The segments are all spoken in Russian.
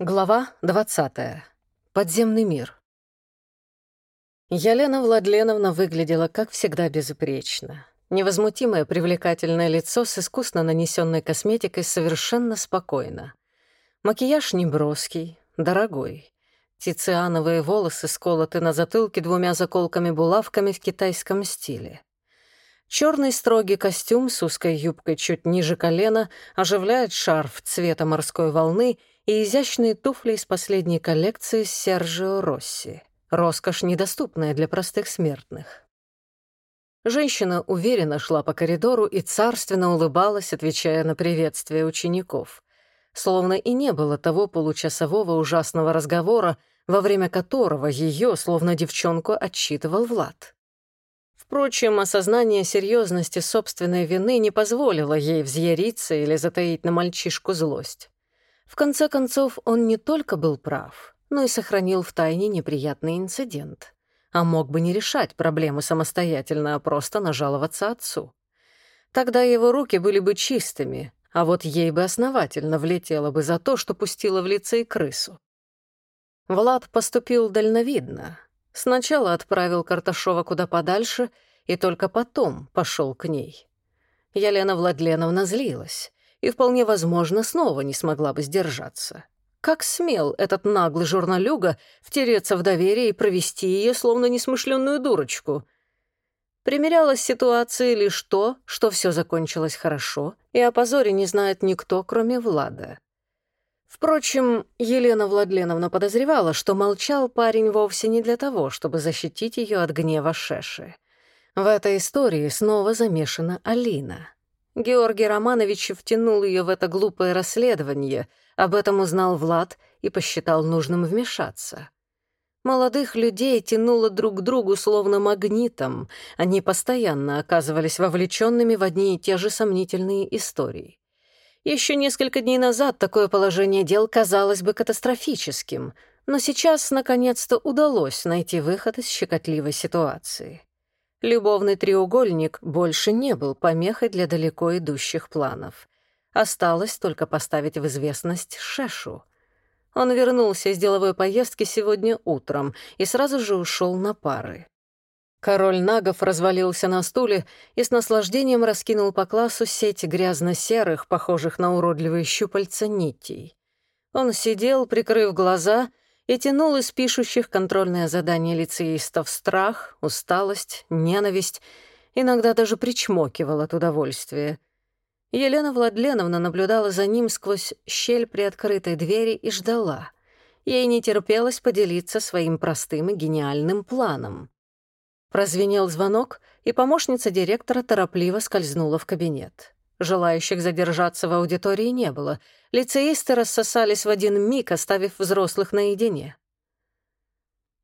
Глава 20. Подземный мир. Елена Владленовна выглядела, как всегда, безупречно. Невозмутимое привлекательное лицо с искусно нанесенной косметикой совершенно спокойно. Макияж неброский, дорогой. Тициановые волосы сколоты на затылке двумя заколками-булавками в китайском стиле. Черный строгий костюм с узкой юбкой чуть ниже колена оживляет шарф цвета морской волны — и изящные туфли из последней коллекции Сержио Росси. Роскошь, недоступная для простых смертных. Женщина уверенно шла по коридору и царственно улыбалась, отвечая на приветствие учеников. Словно и не было того получасового ужасного разговора, во время которого ее, словно девчонку, отчитывал Влад. Впрочем, осознание серьезности собственной вины не позволило ей взъяриться или затаить на мальчишку злость. В конце концов, он не только был прав, но и сохранил в тайне неприятный инцидент. А мог бы не решать проблемы самостоятельно, а просто нажаловаться отцу. Тогда его руки были бы чистыми, а вот ей бы основательно влетело бы за то, что пустила в лице и крысу. Влад поступил дальновидно. Сначала отправил Карташова куда подальше и только потом пошел к ней. Елена Владленовна злилась и, вполне возможно, снова не смогла бы сдержаться. Как смел этот наглый журналюга втереться в доверие и провести ее, словно несмышленную дурочку? Примерялась ситуации лишь то, что все закончилось хорошо, и о позоре не знает никто, кроме Влада. Впрочем, Елена Владленовна подозревала, что молчал парень вовсе не для того, чтобы защитить ее от гнева Шеши. В этой истории снова замешана Алина — Георгий Романович втянул ее в это глупое расследование, об этом узнал Влад и посчитал нужным вмешаться. Молодых людей тянуло друг к другу словно магнитом, они постоянно оказывались вовлеченными в одни и те же сомнительные истории. Еще несколько дней назад такое положение дел казалось бы катастрофическим, но сейчас, наконец-то, удалось найти выход из щекотливой ситуации. Любовный треугольник больше не был помехой для далеко идущих планов. Осталось только поставить в известность Шешу. Он вернулся из деловой поездки сегодня утром и сразу же ушел на пары. Король Нагов развалился на стуле и с наслаждением раскинул по классу сеть грязно-серых, похожих на уродливые щупальца нитей. Он сидел, прикрыв глаза, и тянул из пишущих контрольное задание лицеистов страх, усталость, ненависть, иногда даже причмокивал от удовольствия. Елена Владленовна наблюдала за ним сквозь щель приоткрытой двери и ждала. Ей не терпелось поделиться своим простым и гениальным планом. Прозвенел звонок, и помощница директора торопливо скользнула в кабинет. Желающих задержаться в аудитории не было. Лицеисты рассосались в один миг, оставив взрослых наедине.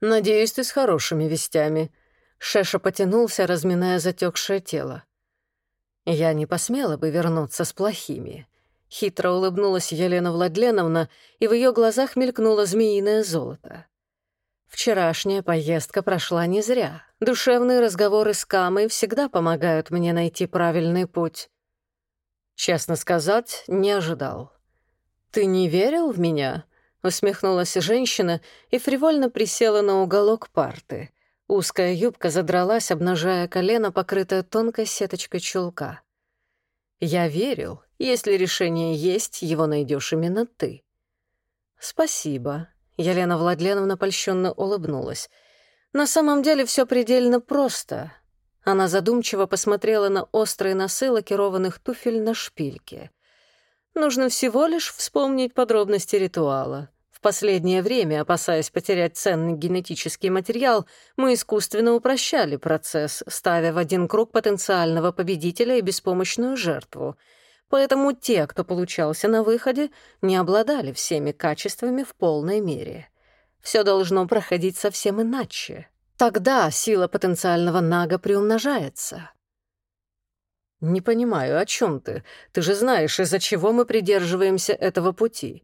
«Надеюсь, ты с хорошими вестями». Шеша потянулся, разминая затекшее тело. «Я не посмела бы вернуться с плохими». Хитро улыбнулась Елена Владленовна, и в ее глазах мелькнуло змеиное золото. Вчерашняя поездка прошла не зря. Душевные разговоры с Камой всегда помогают мне найти правильный путь. Честно сказать, не ожидал. «Ты не верил в меня?» — усмехнулась женщина и фривольно присела на уголок парты. Узкая юбка задралась, обнажая колено, покрытое тонкой сеточкой чулка. «Я верил. Если решение есть, его найдешь именно ты». «Спасибо», — Елена Владленовна польщенно улыбнулась. «На самом деле все предельно просто. Она задумчиво посмотрела на острые носы лакированных туфель на шпильке. Нужно всего лишь вспомнить подробности ритуала. В последнее время, опасаясь потерять ценный генетический материал, мы искусственно упрощали процесс, ставя в один круг потенциального победителя и беспомощную жертву. Поэтому те, кто получался на выходе, не обладали всеми качествами в полной мере. Все должно проходить совсем иначе. Тогда сила потенциального нага приумножается. «Не понимаю, о чем ты? Ты же знаешь, из-за чего мы придерживаемся этого пути.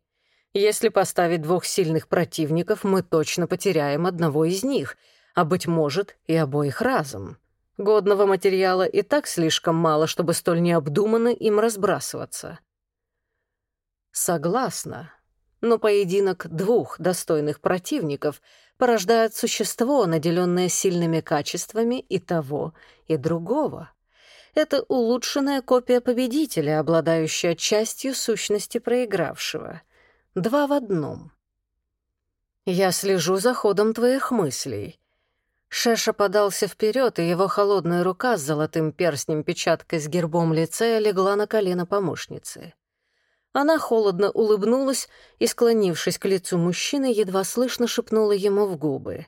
Если поставить двух сильных противников, мы точно потеряем одного из них, а, быть может, и обоих разом. Годного материала и так слишком мало, чтобы столь необдуманно им разбрасываться». «Согласна. Но поединок двух достойных противников порождает существо, наделенное сильными качествами и того, и другого. Это улучшенная копия победителя, обладающая частью сущности проигравшего. Два в одном. Я слежу за ходом твоих мыслей. Шеша подался вперед, и его холодная рука с золотым перстнем-печаткой с гербом лицея легла на колено помощницы. Она холодно улыбнулась и, склонившись к лицу мужчины, едва слышно шепнула ему в губы.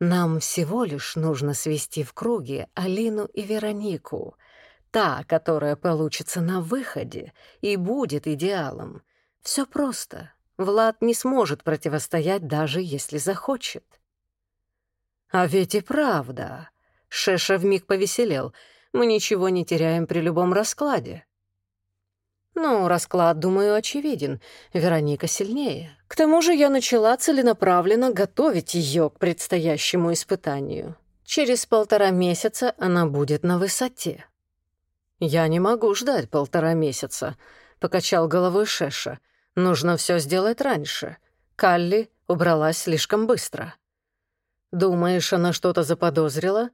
«Нам всего лишь нужно свести в круге Алину и Веронику. Та, которая получится на выходе и будет идеалом. Все просто. Влад не сможет противостоять, даже если захочет». «А ведь и правда». Шеша вмиг повеселел. «Мы ничего не теряем при любом раскладе». Ну, расклад, думаю, очевиден. Вероника сильнее. К тому же я начала целенаправленно готовить ее к предстоящему испытанию. Через полтора месяца она будет на высоте. «Я не могу ждать полтора месяца», — покачал головой Шеша. «Нужно все сделать раньше. Калли убралась слишком быстро». «Думаешь, она что-то заподозрила?»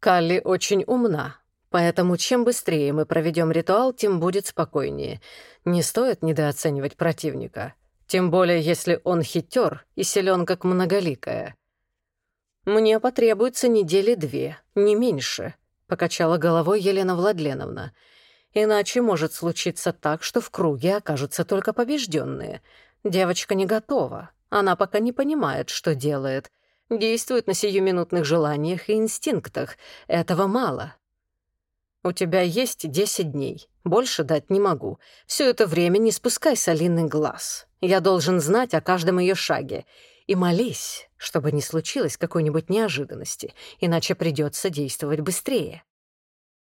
«Калли очень умна, Поэтому чем быстрее мы проведем ритуал, тем будет спокойнее. Не стоит недооценивать противника. Тем более, если он хитер и силен как многоликая. «Мне потребуется недели две, не меньше», — покачала головой Елена Владленовна. «Иначе может случиться так, что в круге окажутся только побежденные. Девочка не готова. Она пока не понимает, что делает. Действует на сиюминутных желаниях и инстинктах. Этого мало. «У тебя есть десять дней. Больше дать не могу. Все это время не спускай с Алины глаз. Я должен знать о каждом ее шаге. И молись, чтобы не случилось какой-нибудь неожиданности, иначе придется действовать быстрее».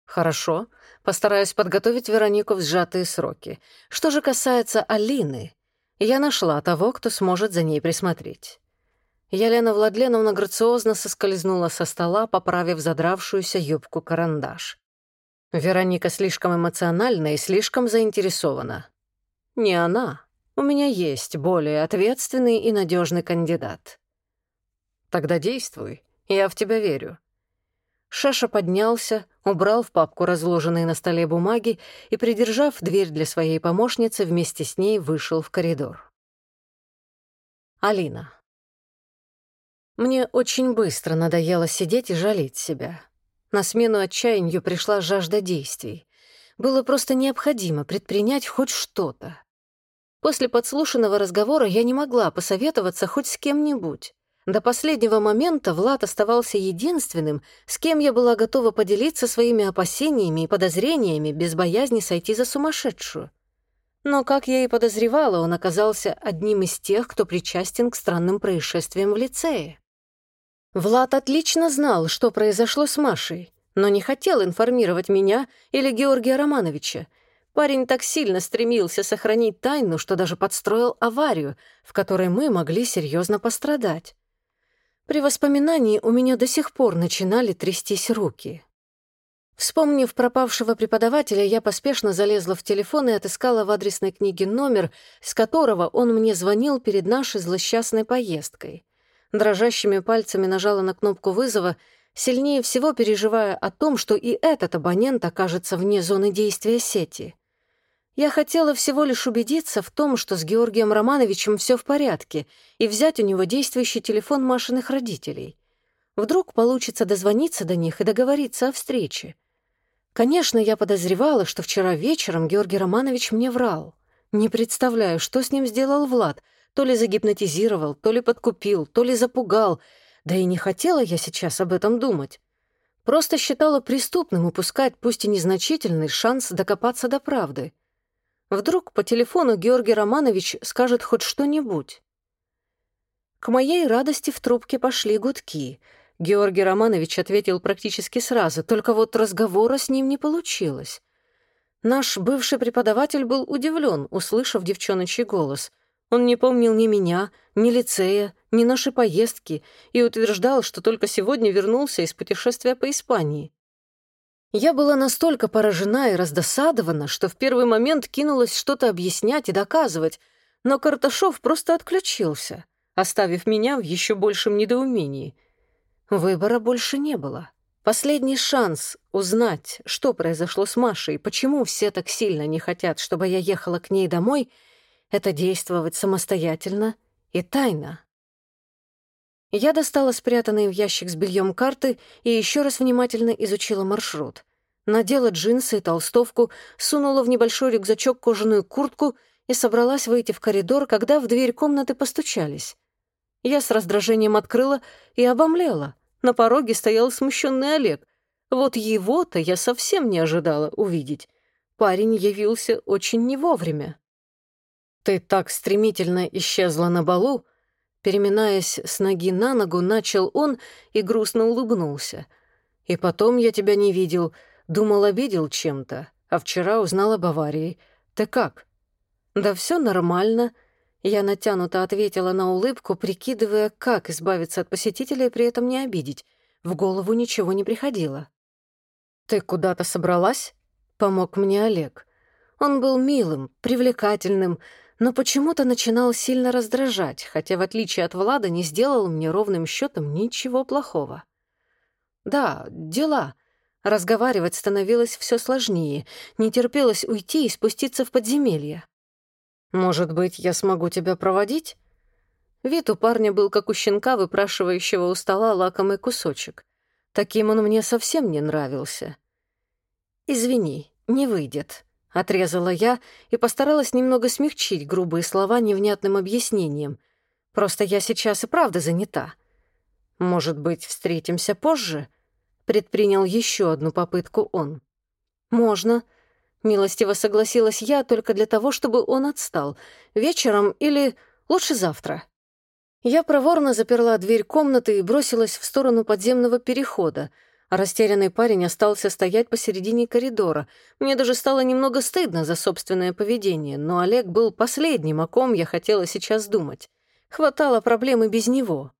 «Хорошо. Постараюсь подготовить Веронику в сжатые сроки. Что же касается Алины, я нашла того, кто сможет за ней присмотреть». Елена Владленовна грациозно соскользнула со стола, поправив задравшуюся юбку-карандаш. Вероника слишком эмоциональна и слишком заинтересована. Не она. У меня есть более ответственный и надежный кандидат. Тогда действуй. Я в тебя верю. Шаша поднялся, убрал в папку разложенные на столе бумаги и, придержав дверь для своей помощницы, вместе с ней вышел в коридор. Алина. Мне очень быстро надоело сидеть и жалеть себя. На смену отчаянию пришла жажда действий. Было просто необходимо предпринять хоть что-то. После подслушанного разговора я не могла посоветоваться хоть с кем-нибудь. До последнего момента Влад оставался единственным, с кем я была готова поделиться своими опасениями и подозрениями без боязни сойти за сумасшедшую. Но, как я и подозревала, он оказался одним из тех, кто причастен к странным происшествиям в лицее. Влад отлично знал, что произошло с Машей, но не хотел информировать меня или Георгия Романовича. Парень так сильно стремился сохранить тайну, что даже подстроил аварию, в которой мы могли серьезно пострадать. При воспоминании у меня до сих пор начинали трястись руки. Вспомнив пропавшего преподавателя, я поспешно залезла в телефон и отыскала в адресной книге номер, с которого он мне звонил перед нашей злосчастной поездкой дрожащими пальцами нажала на кнопку вызова, сильнее всего переживая о том, что и этот абонент окажется вне зоны действия сети. Я хотела всего лишь убедиться в том, что с Георгием Романовичем все в порядке, и взять у него действующий телефон Машиных родителей. Вдруг получится дозвониться до них и договориться о встрече. Конечно, я подозревала, что вчера вечером Георгий Романович мне врал. Не представляю, что с ним сделал Влад, то ли загипнотизировал, то ли подкупил, то ли запугал. Да и не хотела я сейчас об этом думать. Просто считала преступным упускать, пусть и незначительный, шанс докопаться до правды. Вдруг по телефону Георгий Романович скажет хоть что-нибудь. К моей радости в трубке пошли гудки. Георгий Романович ответил практически сразу, только вот разговора с ним не получилось. Наш бывший преподаватель был удивлен, услышав девчоночий голос. Он не помнил ни меня, ни лицея, ни нашей поездки и утверждал, что только сегодня вернулся из путешествия по Испании. Я была настолько поражена и раздосадована, что в первый момент кинулась что-то объяснять и доказывать, но Карташов просто отключился, оставив меня в еще большем недоумении. Выбора больше не было. Последний шанс узнать, что произошло с Машей, почему все так сильно не хотят, чтобы я ехала к ней домой, это действовать самостоятельно и тайно. Я достала спрятанные в ящик с бельем карты и еще раз внимательно изучила маршрут. Надела джинсы и толстовку, сунула в небольшой рюкзачок кожаную куртку и собралась выйти в коридор, когда в дверь комнаты постучались. Я с раздражением открыла и обомлела. На пороге стоял смущенный Олег. Вот его-то я совсем не ожидала увидеть. Парень явился очень не вовремя. «Ты так стремительно исчезла на балу», Переминаясь с ноги на ногу, начал он и грустно улыбнулся. «И потом я тебя не видел. Думал, обидел чем-то. А вчера узнал об аварии. Ты как?» «Да все нормально», я натянуто ответила на улыбку, прикидывая, как избавиться от посетителя и при этом не обидеть. В голову ничего не приходило. «Ты куда-то собралась?» — помог мне Олег. Он был милым, привлекательным, но почему-то начинал сильно раздражать, хотя, в отличие от Влада, не сделал мне ровным счетом ничего плохого. «Да, дела», Разговаривать становилось все сложнее, не терпелось уйти и спуститься в подземелье. «Может быть, я смогу тебя проводить?» Вид у парня был как у щенка, выпрашивающего у стола лакомый кусочек. Таким он мне совсем не нравился. «Извини, не выйдет», — отрезала я и постаралась немного смягчить грубые слова невнятным объяснением. «Просто я сейчас и правда занята. Может быть, встретимся позже?» — предпринял еще одну попытку он. «Можно», Милостиво согласилась я только для того, чтобы он отстал. Вечером или лучше завтра. Я проворно заперла дверь комнаты и бросилась в сторону подземного перехода. Растерянный парень остался стоять посередине коридора. Мне даже стало немного стыдно за собственное поведение, но Олег был последним, о ком я хотела сейчас думать. Хватало проблемы без него.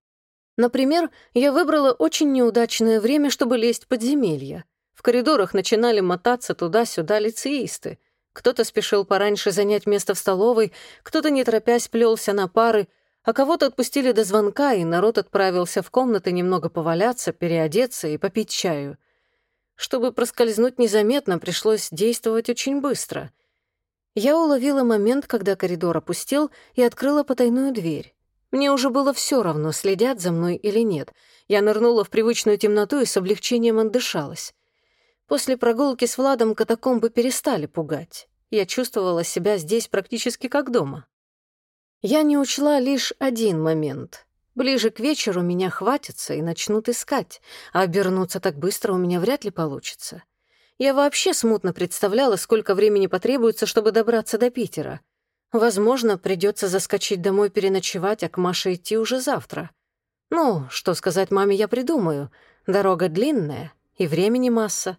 Например, я выбрала очень неудачное время, чтобы лезть в подземелье. В коридорах начинали мотаться туда-сюда лицеисты. Кто-то спешил пораньше занять место в столовой, кто-то, не торопясь, плелся на пары, а кого-то отпустили до звонка, и народ отправился в комнаты немного поваляться, переодеться и попить чаю. Чтобы проскользнуть незаметно, пришлось действовать очень быстро. Я уловила момент, когда коридор опустел, и открыла потайную дверь. Мне уже было все равно, следят за мной или нет. Я нырнула в привычную темноту и с облегчением отдышалась. После прогулки с Владом катакомбы перестали пугать. Я чувствовала себя здесь практически как дома. Я не учла лишь один момент. Ближе к вечеру меня хватятся и начнут искать, а обернуться так быстро у меня вряд ли получится. Я вообще смутно представляла, сколько времени потребуется, чтобы добраться до Питера. Возможно, придется заскочить домой переночевать, а к Маше идти уже завтра. Ну, что сказать маме я придумаю. Дорога длинная, и времени масса.